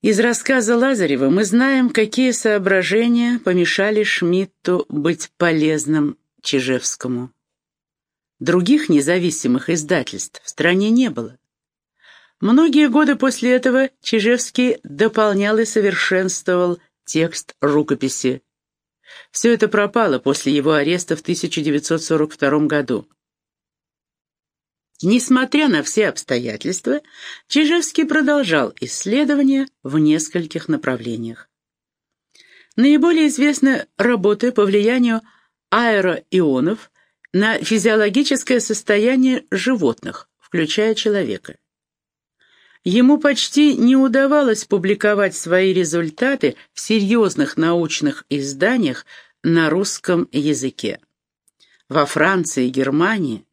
Из рассказа Лазарева мы знаем, какие соображения помешали Шмидту быть полезным Чижевскому. Других независимых издательств в стране не было. Многие годы после этого Чижевский дополнял и совершенствовал текст рукописи. Все это пропало после его ареста в 1942 году. Несмотря на все обстоятельства, Чижевский продолжал исследования в нескольких направлениях. Наиболее известны работы по влиянию аэроионов на физиологическое состояние животных, включая человека. Ему почти не удавалось публиковать свои результаты в серьезных научных изданиях на русском языке. Во Франции и Германии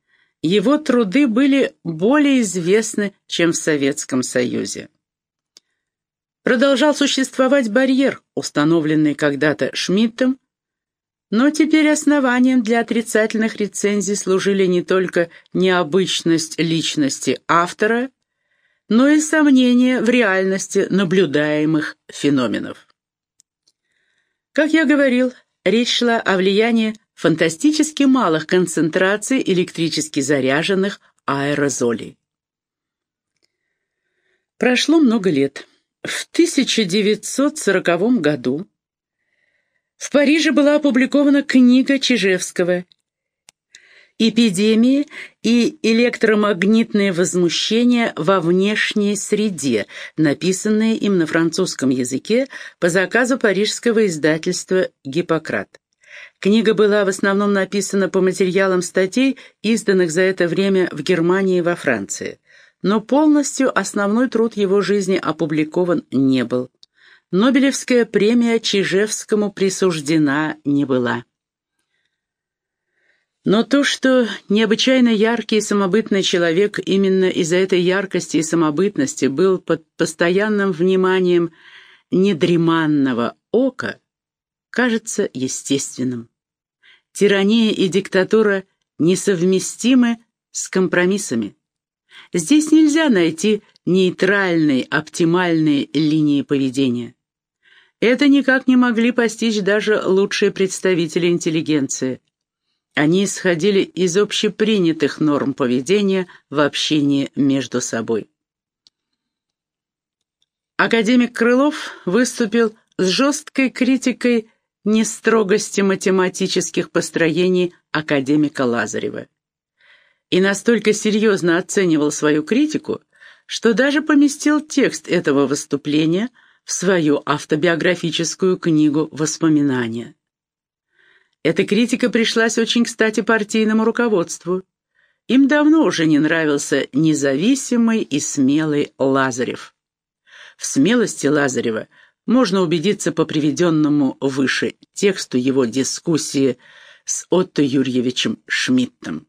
его труды были более известны, чем в Советском Союзе. Продолжал существовать барьер, установленный когда-то Шмидтом, но теперь основанием для отрицательных рецензий служили не только необычность личности автора, но и сомнения в реальности наблюдаемых феноменов. Как я говорил, речь шла о влиянии фантастически малых концентраций электрически заряженных аэрозолей. Прошло много лет. В 1940 году в Париже была опубликована книга Чижевского «Эпидемии и электромагнитное возмущение во внешней среде», написанные им на французском языке по заказу парижского издательства «Гиппократ». Книга была в основном написана по материалам статей, изданных за это время в Германии и во Франции. Но полностью основной труд его жизни опубликован не был. Нобелевская премия Чижевскому присуждена не была. Но то, что необычайно яркий и самобытный человек именно из-за этой яркости и самобытности был под постоянным вниманием недреманного ока – кажется естественным. Тирания и диктатура несовместимы с компромиссами. Здесь нельзя найти нейтральной, оптимальной линии поведения. Это никак не могли постичь даже лучшие представители интеллигенции. Они исходили из общепринятых норм поведения в общении между собой. Академик Крылов выступил с жесткой критикой нестрогости математических построений академика Лазарева. И настолько серьезно оценивал свою критику, что даже поместил текст этого выступления в свою автобиографическую книгу «Воспоминания». Эта критика пришлась очень кстати партийному руководству. Им давно уже не нравился независимый и смелый Лазарев. В смелости Лазарева – можно убедиться по приведенному выше тексту его дискуссии с Отто Юрьевичем Шмидтом.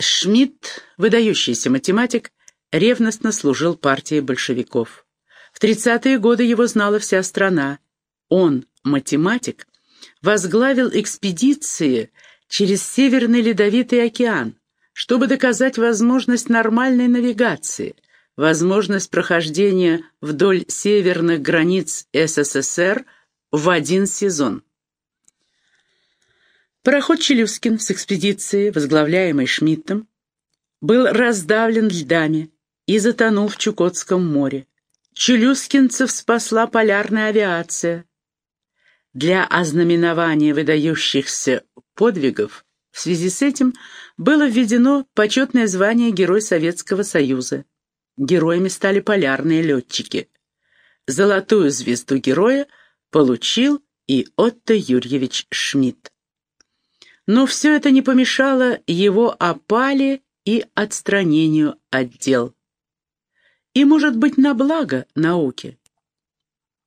Шмидт, выдающийся математик, ревностно служил партии большевиков. В 30-е годы его знала вся страна. Он, математик, возглавил экспедиции через Северный Ледовитый океан, чтобы доказать возможность нормальной навигации – возможность прохождения вдоль северных границ СССР в один сезон. Пароход «Челюскин» с экспедицией, возглавляемой Шмидтом, был раздавлен льдами и затонул в Чукотском море. Челюскинцев спасла полярная авиация. Для ознаменования выдающихся подвигов в связи с этим было введено почетное звание Герой Советского Союза. Героями стали полярные летчики. Золотую звезду героя получил и Отто Юрьевич Шмидт. Но все это не помешало его опале и отстранению от дел. И, может быть, на благо науки.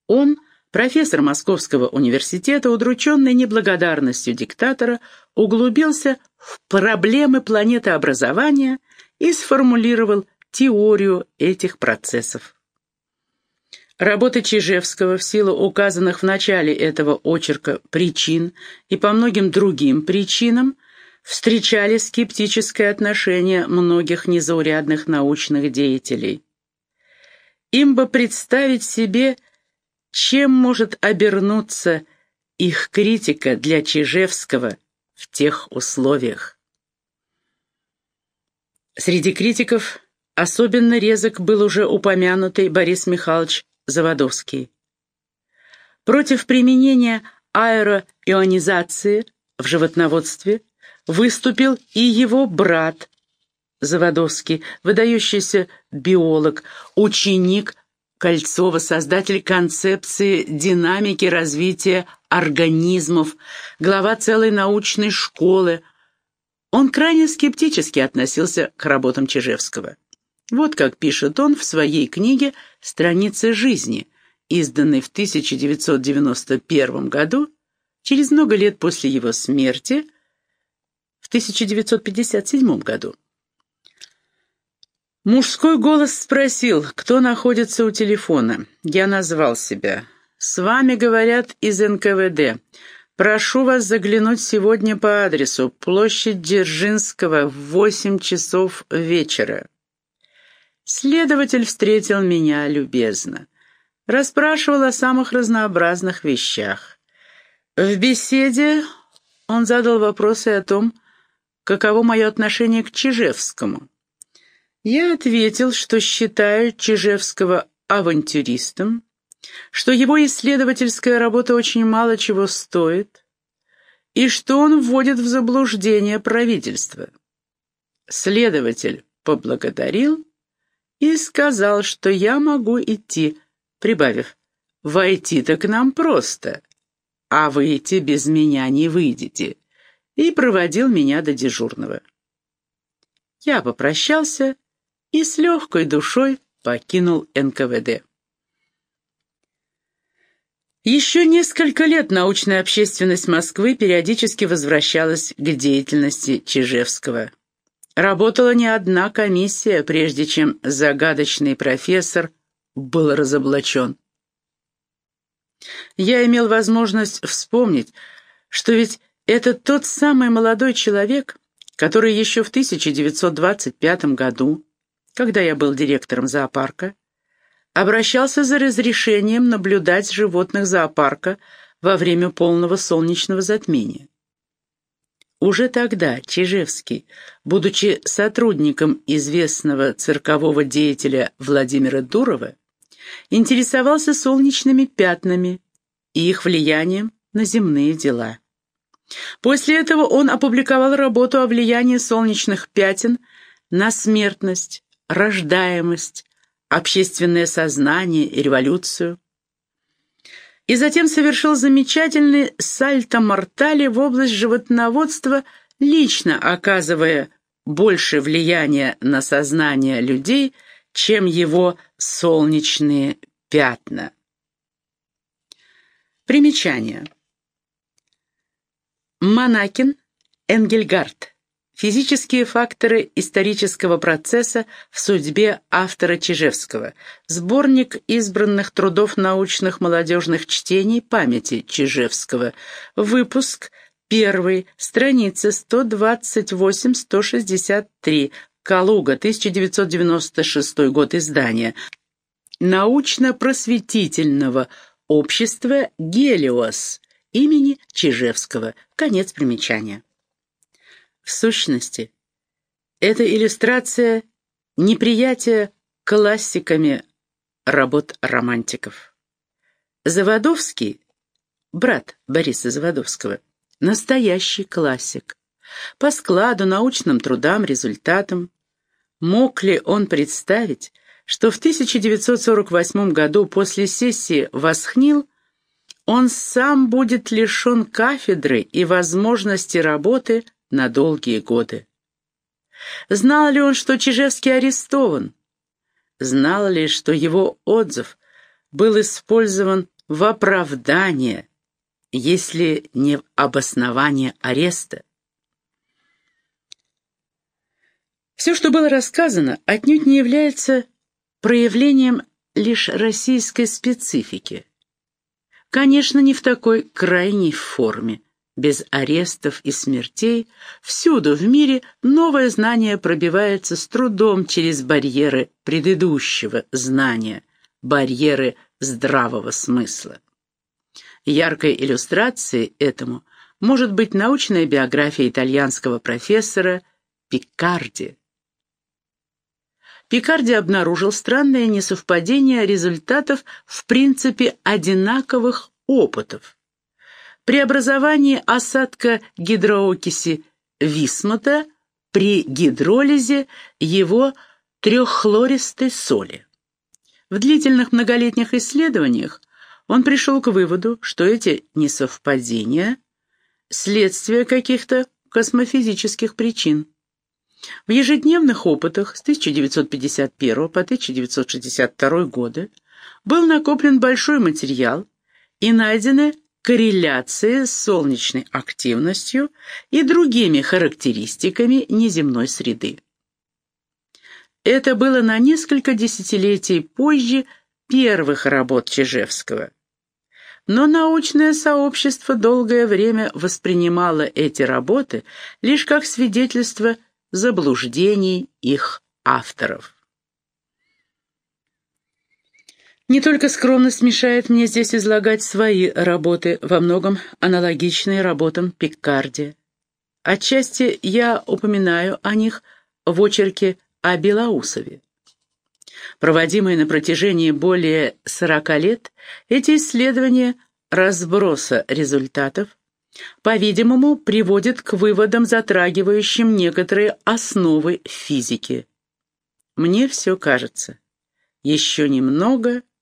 Он, профессор Московского университета, удрученный неблагодарностью диктатора, углубился в проблемы планетообразования и сформулировал теорию этих процессов. Работы Чижевского в силу указанных в начале этого очерка причин и по многим другим причинам встречали скептическое отношение многих незаурядных научных деятелей. им бы представить себе, чем может обернуться их критика для Чижевского в тех условиях. Среди критиков особенно резок был уже упомянутый Борис Михайлович Заводовский. Против применения аэроионизации в животноводстве выступил и его брат Заводовский, выдающийся биолог, ученик Кольцова, создатель концепции динамики развития организмов, глава целой научной школы. Он крайне скептически относился к работам Чижевского. Вот как пишет он в своей книге «Страницы жизни», изданной в 1991 году, через много лет после его смерти, в 1957 году. Мужской голос спросил, кто находится у телефона. Я назвал себя. «С вами говорят из НКВД. Прошу вас заглянуть сегодня по адресу. Площадь Дзержинского в восемь часов вечера». Следователь встретил меня любезно. Расспрашивал о самых разнообразных вещах. В беседе он задал вопросы о том, каково мое отношение к Чижевскому. Я ответил, что считаю Чижевского авантюристом, что его исследовательская работа очень мало чего стоит и что он вводит в заблуждение правительство. Следователь поблагодарил и сказал, что я могу идти, прибавив, «Войти-то к нам просто, а выйти без меня не выйдете», и проводил меня до дежурного. Я попрощался и с легкой душой покинул НКВД. Еще несколько лет научная общественность Москвы периодически возвращалась к деятельности Чижевского. Работала не одна комиссия, прежде чем загадочный профессор был разоблачен. Я имел возможность вспомнить, что ведь это тот самый молодой человек, который еще в 1925 году когда я был директором зоопарка, обращался за разрешением наблюдать животных зоопарка во время полного солнечного затмения. Уже тогда Чижевский, будучи сотрудником известного циркового деятеля Владимира Дурова, интересовался солнечными пятнами и их влиянием на земные дела. После этого он опубликовал работу о влиянии солнечных пятен на смертность, рождаемость, общественное сознание и революцию. И затем совершил замечательный сальто-мортали в область животноводства, лично оказывая больше влияния на сознание людей, чем его солнечные пятна. Примечание. Монакин, Энгельгард. Физические факторы исторического процесса в судьбе автора Чижевского. Сборник избранных трудов научных молодежных чтений памяти Чижевского. Выпуск первый, страница 128-163. Калуга, 1996 год издания. Научно-просветительного общества «Гелиос» имени Чижевского. Конец примечания. В сущности, это иллюстрация неприятия классиками работ романтиков. Заводовский, брат Бориса Заводовского, настоящий классик. По складу, научным трудам, результатам. Мог ли он представить, что в 1948 году после сессии Восхнил он сам будет лишен кафедры и возможности работы на долгие годы. Знал ли он, что Чижевский арестован? Знал ли, что его отзыв был использован в оправдание, если не в обоснование ареста? Все, что было рассказано, отнюдь не является проявлением лишь российской специфики. Конечно, не в такой крайней форме без арестов и смертей, всюду в мире новое знание пробивается с трудом через барьеры предыдущего знания – барьеры здравого смысла. Яркой иллюстрацией этому может быть научная биография итальянского профессора Пикарди. Пикарди обнаружил странное несовпадение результатов в принципе одинаковых опытов. При образовании осадка гидроокиси висмута при гидролизе его треххлористой соли. В длительных многолетних исследованиях он пришел к выводу, что эти несовпадения – следствие каких-то космофизических причин. В ежедневных опытах с 1951 по 1962 годы был накоплен большой материал и найдены корреляции с солнечной активностью и другими характеристиками неземной среды. Это было на несколько десятилетий позже первых работ Чижевского. Но научное сообщество долгое время воспринимало эти работы лишь как свидетельство заблуждений их авторов. Не только скромность мешает мне здесь излагать свои работы, во многом аналогичные работам Пиккарди. Отчасти я упоминаю о них в очерке о Белоусове. Проводимые на протяжении более 40 лет, эти исследования разброса результатов, по-видимому, приводят к выводам, затрагивающим некоторые основы физики. Мне все кажется. Еще немного —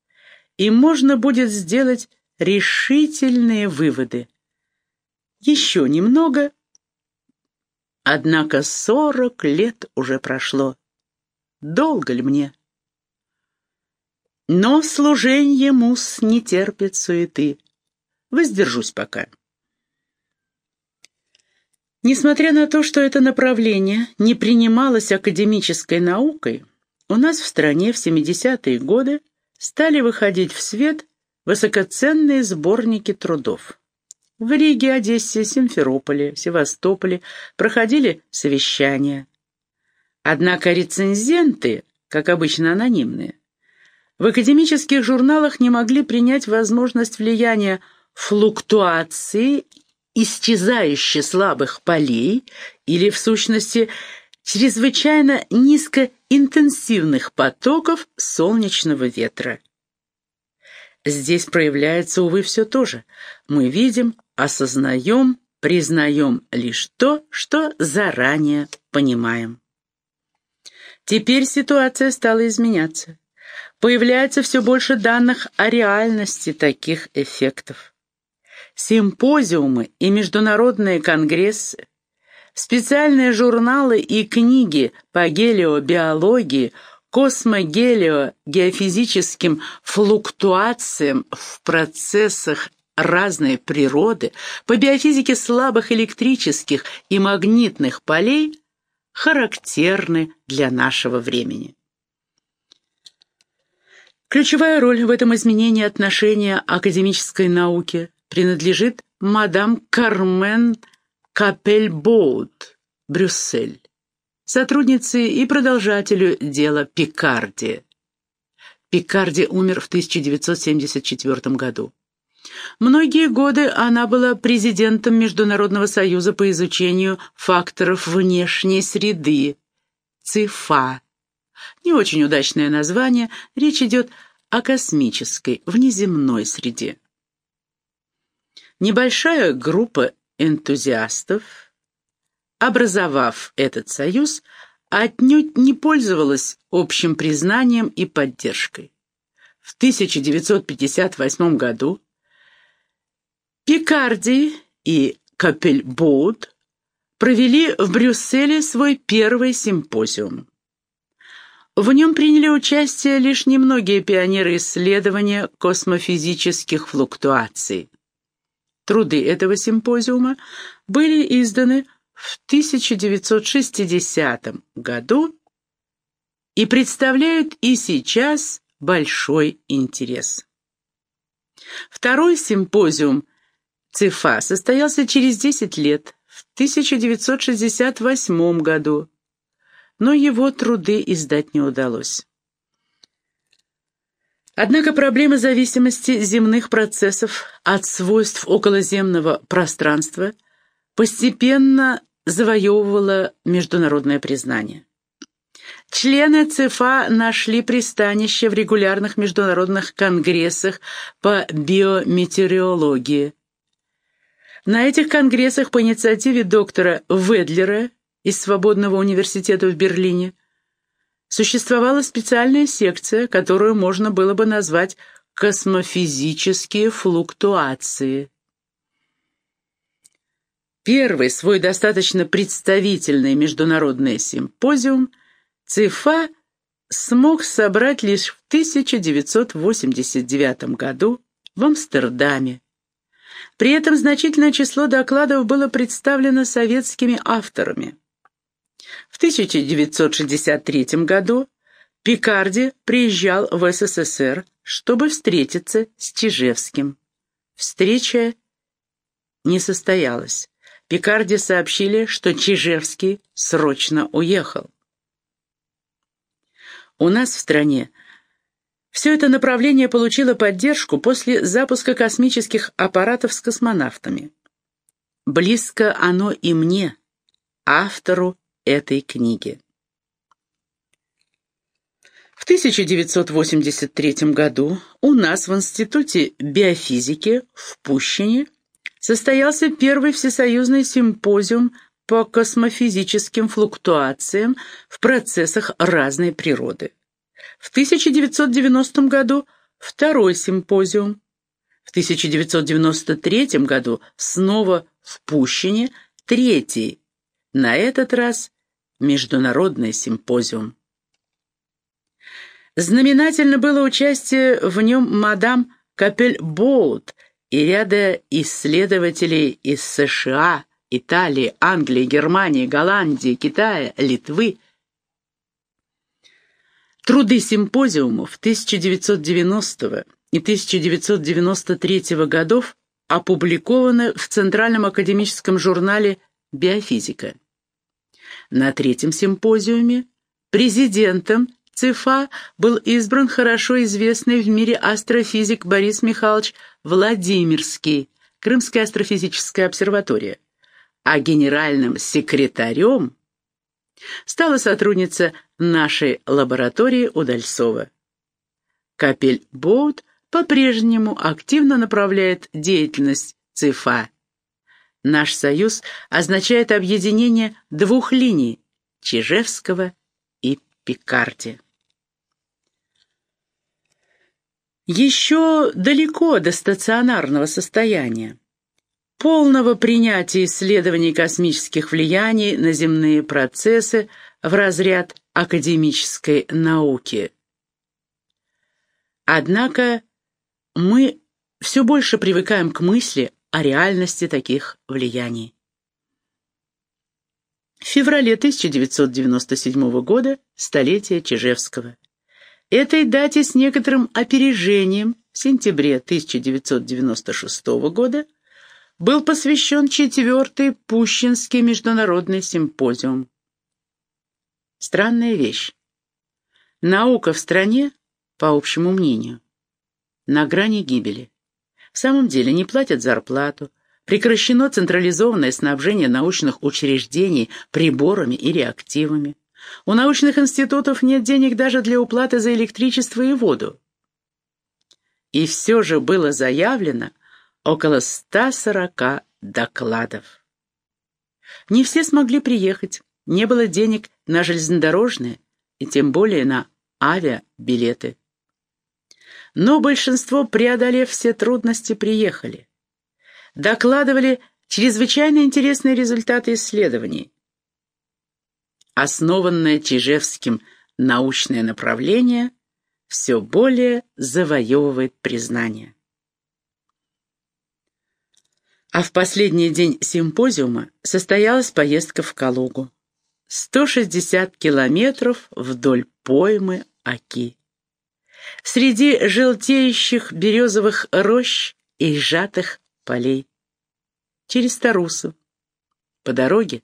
и можно будет сделать решительные выводы. Еще немного, однако сорок лет уже прошло. Долго ли мне? Но служенье мус не терпит суеты. Воздержусь пока. Несмотря на то, что это направление не принималось академической наукой, у нас в стране в 70-е годы стали выходить в свет высокоценные сборники трудов. В Риге, Одессе, Симферополе, Севастополе проходили совещания. Однако рецензенты, как обычно анонимные, в академических журналах не могли принять возможность влияния флуктуации исчезающе слабых полей или, в сущности, чрезвычайно низкоинтенсивных потоков солнечного ветра. Здесь проявляется, увы, все то же. Мы видим, осознаем, признаем лишь то, что заранее понимаем. Теперь ситуация стала изменяться. Появляется все больше данных о реальности таких эффектов. Симпозиумы и международные конгрессы Специальные журналы и книги по гелиобиологии, космогелиогеофизическим флуктуациям в процессах разной природы, по биофизике слабых электрических и магнитных полей характерны для нашего времени. Ключевая роль в этом изменении отношения академической науки принадлежит мадам Кармен Капельбоут, Брюссель, сотруднице и продолжателю дела Пикарди. Пикарди умер в 1974 году. Многие годы она была президентом Международного союза по изучению факторов внешней среды, ЦИФА. Не очень удачное название, речь идет о космической, внеземной среде. Небольшая группа энтузиастов, образовав этот союз, отнюдь не пользовалась общим признанием и поддержкой. В 1958 году Пикарди и Капельбоут провели в Брюсселе свой первый симпозиум. В нем приняли участие лишь немногие пионеры исследования космофизических флуктуаций. Труды этого симпозиума были изданы в 1960 году и представляют и сейчас большой интерес. Второй симпозиум ЦИФА состоялся через 10 лет, в 1968 году, но его труды издать не удалось. Однако проблема зависимости земных процессов от свойств околоземного пространства постепенно завоевывала международное признание. Члены ЦФА нашли пристанище в регулярных международных конгрессах по биометеорологии. На этих конгрессах по инициативе доктора Ведлера из Свободного университета в Берлине существовала специальная секция, которую можно было бы назвать «космофизические флуктуации». Первый свой достаточно представительный международный симпозиум – ЦИФА смог собрать лишь в 1989 году в Амстердаме. При этом значительное число докладов было представлено советскими авторами. В 1963 году Пикарди приезжал в СССР, чтобы встретиться с Чижевским. Встреча не состоялась. Пикарди сообщили, что Чижевский срочно уехал. У нас в стране все это направление получило поддержку после запуска космических аппаратов с космонавтами. Близко оно и мне, автору этой книги. В 1983 году у нас в Институте биофизики в Пущине состоялся первый всесоюзный симпозиум по космофизическим флуктуациям в процессах разной природы. В 1990 году второй симпозиум. В 1993 году снова в Пущине третий, на этот раз международный симпозиум. Знаменательно было участие в нем мадам Капель-Боут и ряда исследователей из США, Италии, Англии, Германии, Голландии, Китая, Литвы. Труды симпозиумов 1990 и 1993 годов опубликованы в Центральном академическом журнале «Биофизика». На третьем симпозиуме президентом ЦИФА был избран хорошо известный в мире астрофизик Борис Михайлович Владимирский, Крымская астрофизическая обсерватория а генеральным секретарем стала сотрудница нашей лаборатории Удальцова. Капель Боут по-прежнему активно направляет деятельность ЦИФА. Наш союз означает объединение двух линий – Чижевского и Пикарди. Еще далеко до стационарного состояния полного принятия исследований космических влияний на земные процессы в разряд академической науки. Однако мы все больше привыкаем к мысли о реальности таких влияний. В феврале 1997 года столетие Чижевского. Этой дате с некоторым опережением в сентябре 1996 года был посвящен четвертый Пущинский международный симпозиум. Странная вещь. Наука в стране, по общему мнению, на грани гибели. В самом деле не платят зарплату, прекращено централизованное снабжение научных учреждений приборами и реактивами. У научных институтов нет денег даже для уплаты за электричество и воду. И все же было заявлено, около 140 докладов. Не все смогли приехать, не было денег на железнодорожные и тем более на авиабилеты. Но большинство, преодолев все трудности, приехали. Докладывали чрезвычайно интересные результаты исследований. Основанное Чижевским научное направление все более завоевывает признание. А в последний день симпозиума состоялась поездка в Калугу. 160 километров вдоль поймы Оки. Среди желтеющих березовых рощ и сжатых полей. Через Тарусу. По дороге,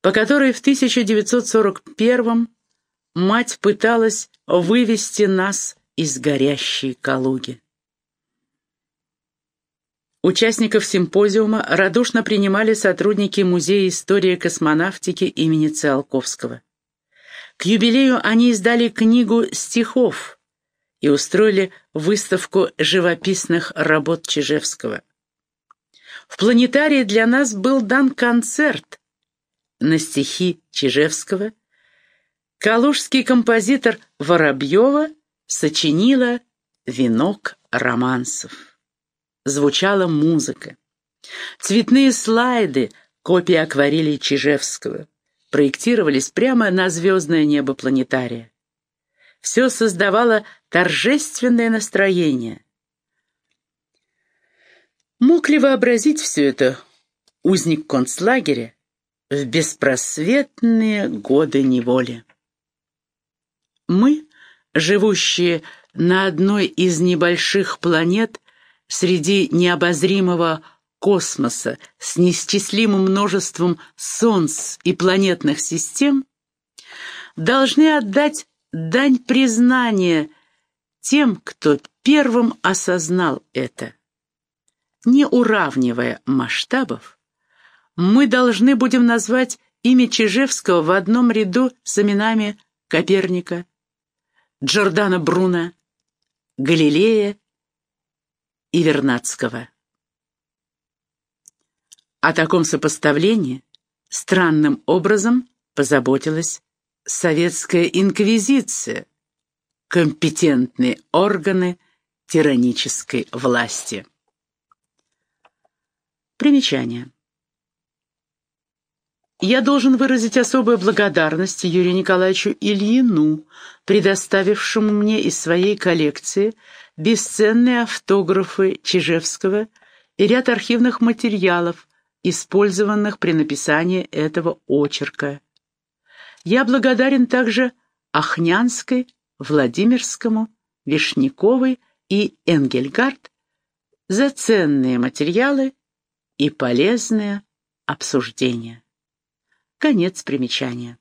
по которой в 1941 мать пыталась вывести нас из горящей Калуги. Участников симпозиума радушно принимали сотрудники Музея истории космонавтики имени Циолковского. К юбилею они издали книгу стихов и устроили выставку живописных работ Чижевского. В планетарии для нас был дан концерт на стихи Чижевского. Калужский композитор Воробьева сочинила «Венок романсов» звучала музыка. Цветные слайды, копии акварелей Чижевского, проектировались прямо на звездное небо планетария. Все создавало торжественное настроение. Мог ли вообразить все это узник концлагеря в беспросветные годы неволи? Мы, живущие на одной из небольших планет, среди необозримого космоса с неисчислимым множеством солнц и планетных систем, должны отдать дань признания тем, кто первым осознал это. Не уравнивая масштабов, мы должны будем назвать имя Чижевского в одном ряду с именами Коперника, Джордана Бруно, Галилея и Вернадского. О таком сопоставлении странным образом позаботилась советская инквизиция, компетентные органы тиранической власти. Примечание. Я должен выразить особую благодарность Юрию Николаевичу Ильину, предоставившему мне из своей коллекции бесценные автографы Чижевского и ряд архивных материалов, использованных при написании этого очерка. Я благодарен также Ахнянской, Владимирскому, Вишняковой и Энгельгард за ценные материалы и полезные обсуждения. Конец примечания.